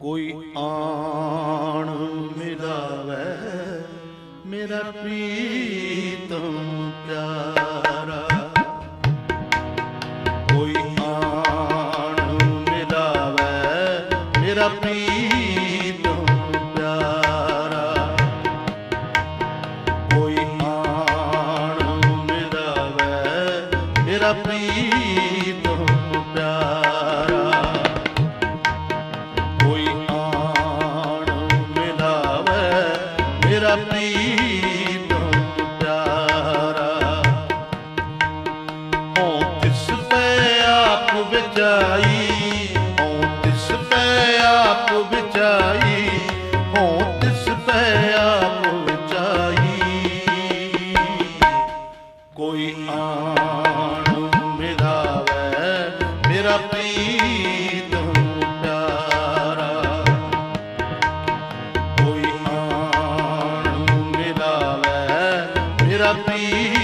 ਕੋਈ ਆਣ ਮਿਲਾਵੇ ਮੇਰਾ ਪ੍ਰੀਤਮ ਪਿਆਰਾ। ਕੋਈ ਆਣ ਮਿਲਾਵੇ ਮੇਰਾ ਪ੍ਰੀਤਮ ਤਿਸ ਪੈ ਆਪ ਵਿਚਾਈ ਕੋਈ ਆਣ ਮਿਲਾਵੇ ਮੇਰਾ ਪ੍ਰੀਤਮ ਪਿਆਰਾ। ਕੋਈ ਆਣ ਮਿਲਾਵੇ ਮੇਰਾ ਪ੍ਰੀਤਮ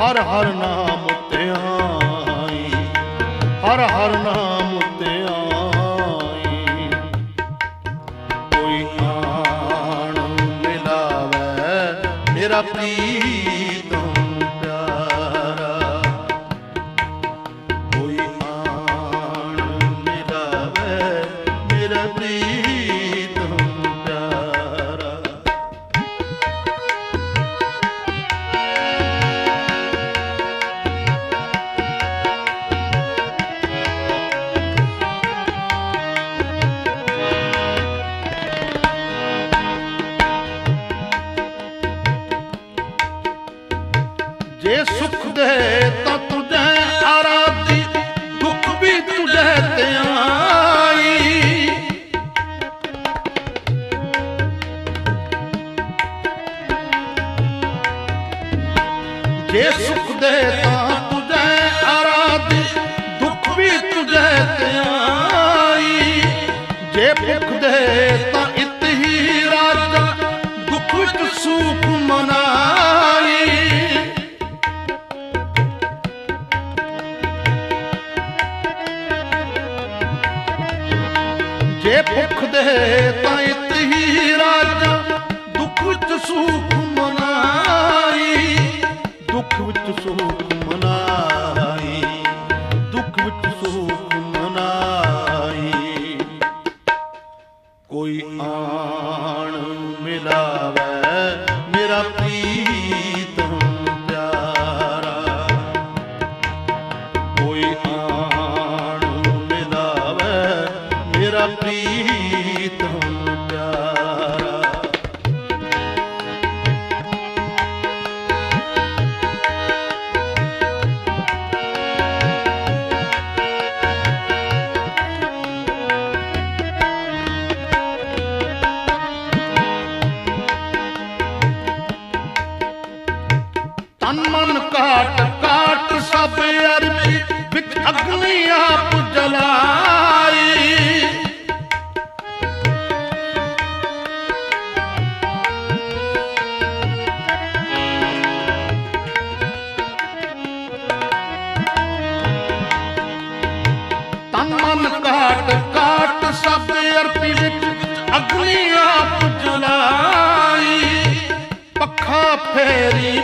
ਹਰ ਹਰ ਨਾਮ ਧਿਆਈ ਹਰ ਹਰ ਨਾਮ ਤੁਝੇ ਤੇ ਜੇ ਸੁਖ ਦੇ ਤਾਂ ਤੁਝੇ ਆਰਾਧੀ, ਦੁੱਖ ਵੀ ਤੁਝੇ ਤੇ ਆਈ। ਜੇ ਭੁੱਖ ਦੇ ਤਾਂ ਇਤ ਹੀ ਰਾਜਾ, ਦੁੱਖ ਵਿੱਚ ਸੁਖ ਮਨਾਈ ਤਾਂ ਇਤ ਹੀ ਰਾਜਾ ਦੁੱਖ ਵਿੱਚ ਸੁਖ ਮਨਾਈ ਦੁੱਖ ਵਿੱਚ ਸੁਖ ਮਨਾਈ। ਤਨ ਮਨ ਕਾਟ ਕਾਟ ਸਭ ਅਰਪੀ ਵਿੱਚ ਅਗਨੀ ਆਪ ਜਲਾਈ। ਤਨ ਮਨ ਕਾਟ ਕਾਟ ਸਭ ਅਰਪੀ ਵਿੱਚ ਅਗਨੀ ਆਪ ਜਲਾਈ। ਪੱਖਾ ਫੇਰੀ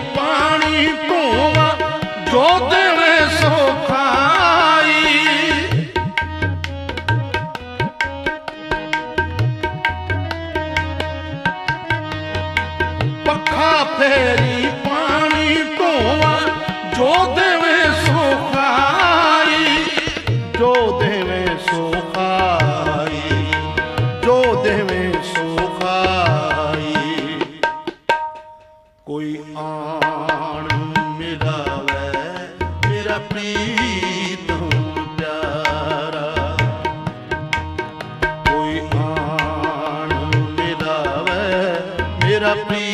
Janapi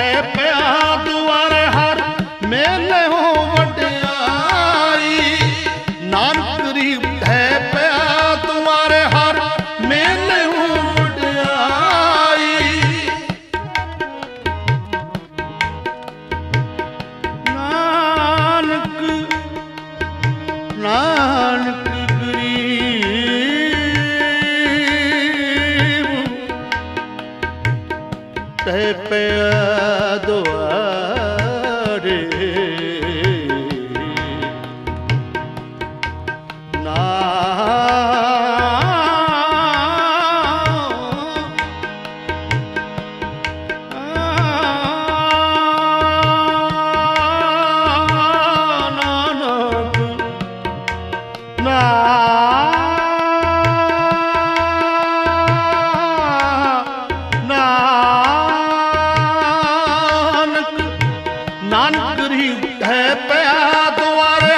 है ਤੈ ਪਿਆ ਦੁਆ ਪਿਆ ਦੁਆਰੇ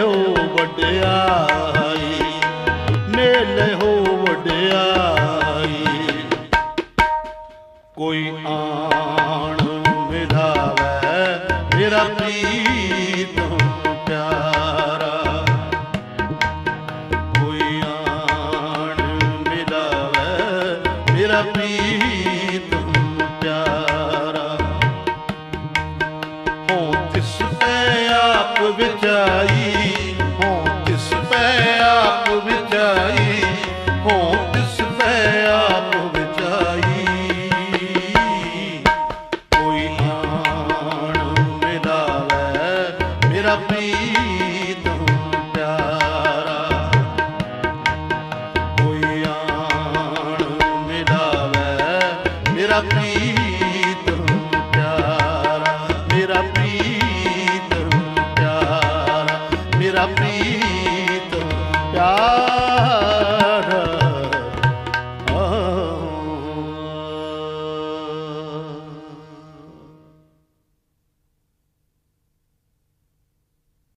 ਹੋ ਵਡਿਆਈ ਮੇਲੇ ਹੋ ਵਡਿਆਈ। ਕੋਈ ਆਣ ਮਿਲਾਵੇ ਮੇਰਾ ਪ੍ਰੀਤ अपनी